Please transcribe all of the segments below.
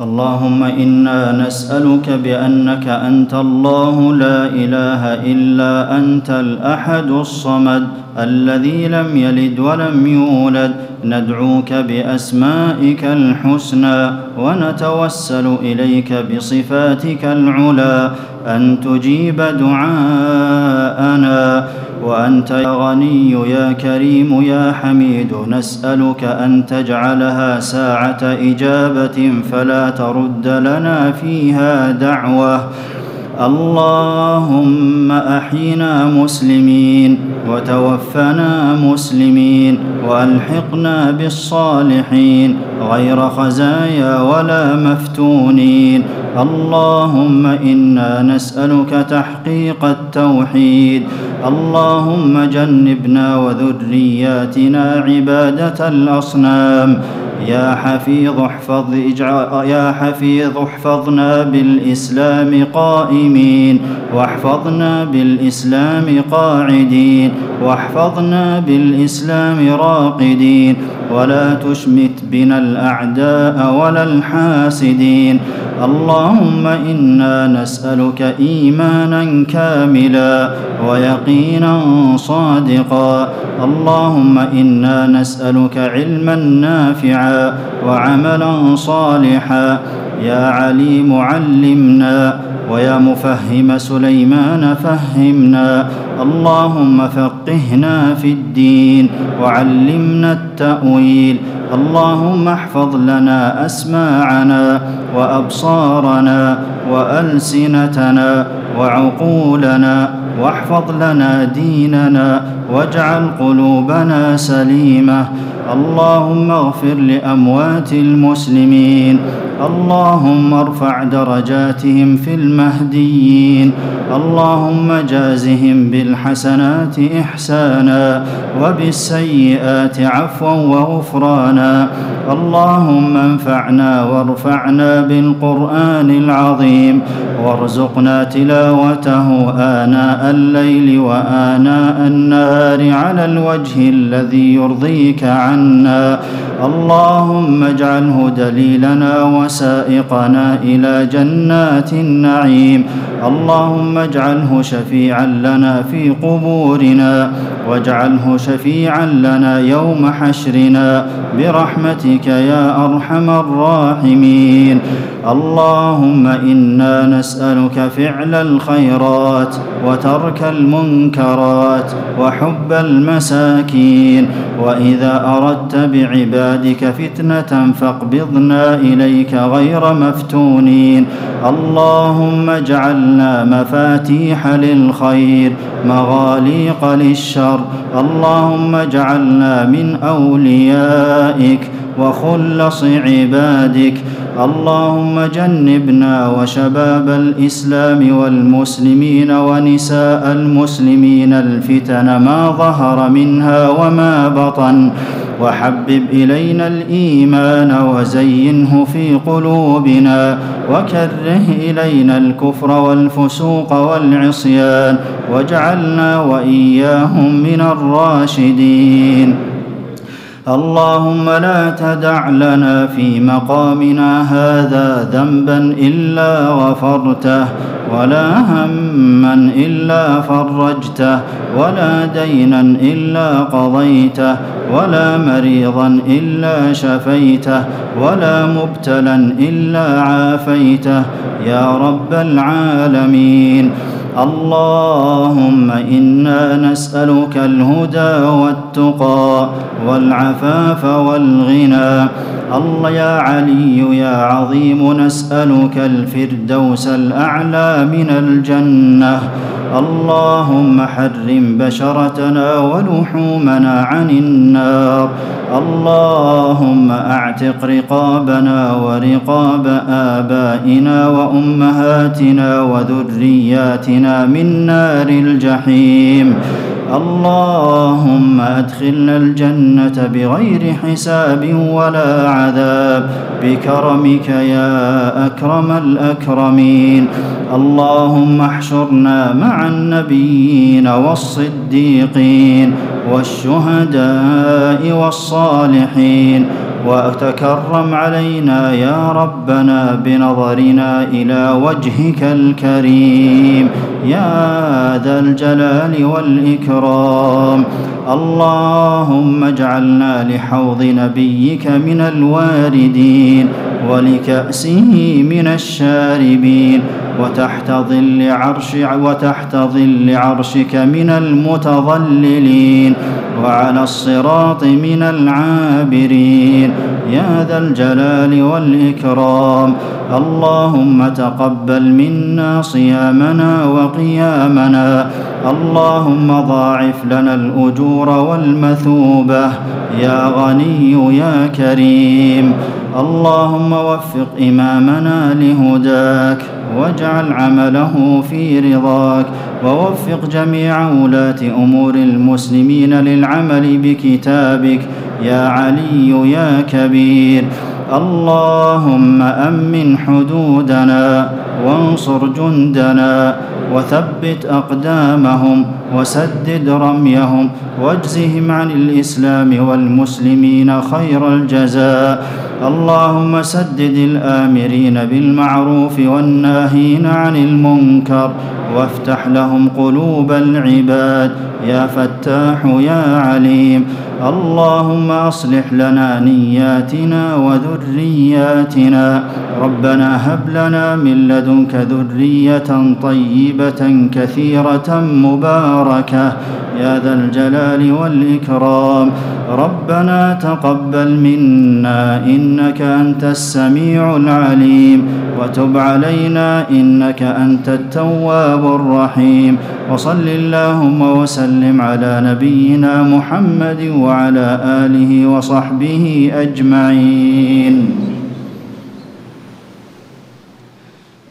اللهم إنا نسألك بأنك أنت الله لا إله إلا أنت الأحد الصمد الذي لم يلد ولم يولد. ندعوك بأسمائك الحسنى ونتوسل إليك بصفاتك العلى أن تجيب دعاءنا. وأنت يا غني يا كريم يا حميد نسألك أن تجعلها ساعة إجابة فلا ترد لنا فيها دعوة. اللهم أحينا مسلمين وتوفنا مسلمين وألحقنا بالصالحين غير خزايا ولا مفتونين. اللهم إنا نسألك تحقيق التوحيد. اللهم جنبنا وذرياتنا عبادة الأصنام. يا حفيظ احفظ يا حفيظ احفظنا بالإسلام قائمين واحفظنا بالإسلام قاعدين واحفظنا بالإسلام راقدين ولا تشمت بنا الأعداء ولا الحاسدين. اللهم إنا نسألك إيمانا كاملا ويقينا صادقا. اللهم إنا نسألك علما نافعا وعملا صالحا. يا عليم علمنا ويا مفهم سليمان فهمنا. اللهم فقهنا في الدين وعلمنا التأويل. اللهم احفظ لنا أسماعنا وأبصارنا وألسنتنا وعقولنا. واحفظ لنا ديننا واجعل قلوبنا سليمة. اللهم اغفر لأموات المسلمين. اللهم ارفع درجاتهم في المهديين. اللهم جازهم بالحسنات إحسانا وبالسيئات عفوا وغفرانا. اللهم انفعنا وارفعنا بالقرآن العظيم. وارزقنا تلاوته آناء الليل وآناء النهار على الوجه الذي يرضيك عنا. اللهم اجعله دليلنا وسائقنا إلى جنات النعيم. اللهم اجعله شفيعا لنا في قبورنا واجعله شفيعا لنا يوم حشرنا. برحمتك يا أرحم الراحمين. اللهم إنا نسألك فعل الخيرات وترك المنكرات وحب المساكين. وإذا اردت بعبادك فتنة فاقبضنا إليك غير مفتونين. اللهم اجعلنا مفاتيح للخير مغاليق للشر. اللهم اجعلنا من أوليائك وخلص عبادك. اللهم جنبنا وشباب الإسلام والمسلمين ونساء المسلمين الفتن ما ظهر منها وما بطن. وحبب إلينا الإيمان وزينه في قلوبنا وكره إلينا الكفر والفسوق والعصيان واجعلنا وإياهم من الراشدين. اللهم لا تدع لنا في مقامنا هذا ذنبا إلا غفرته. ولا هما الا فرجته ولا دينا الا قضيته ولا مريضا الا شفيته ولا مبتلا الا عافيته. يا رب العالمين اللهم إنا نسألك الهدى والتقى والعفاف والغنى. الله يا علي يا عظيم نسألك الفردوس الأعلى من الجنة. اللهم حرم بشرتنا ولحومنا عن النار. اللهم أعتق رقابنا ورقاب آبائنا وأمهاتنا وذرياتنا من نار الجحيم. اللهم أدخلنا الجنة بغير حساب ولا عذاب. بكرمك يا أكرم الأكرمين. اللهم احشرنا مع النبيين والصديقين والشهداء والصالحين وتكرم علينا يا ربنا بنظرنا إلى وجهك الكريم يا ذا الجلال والإكرام. اللهم اجعلنا لحوض نبيك من الواردين ولكأسه من الشاربين وتحت ظل عرش وتحت ظل عرشك من المتظللين وعلى الصراط من العابرين. يا ذا الجلال والإكرام. اللهم تقبل منا صيامنا وقيامنا. اللهم ضاعف لنا الأجور والمثوبة. يا غني يا كريم. اللهم وفق إمامنا لهداك. واجعل عمله في رضاك ووفق جميع ولاة أمور المسلمين للعمل بكتابك. يا علي يا كبير اللهم أمن حدودنا. وانصر جندنا وثبت أقدامهم وسدد رميهم واجزهم عن الإسلام والمسلمين خير الجزاء. اللهم سدد الآمرين بالمعروف والناهين عن المنكر. وافتح لهم قلوب العباد. يا فتاح يا عليم اللهم أصلح لنا نياتنا وذرياتنا. ربنا هب لنا من لدنك ذرية طيبة كثيرة مباركة. يا ذا الجلال والإكرام. ربنا تقبل منا إنك أنت السميع العليم وتب علينا إنك أنت التواب الرحيم وصل اللهم وسلم على نبينا محمد وعلى آله وصحبه أجمعين.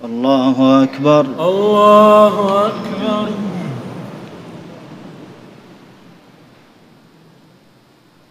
الله أكبر. الله أكبر.